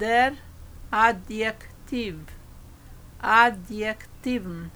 der Adjektiv. Adjektiven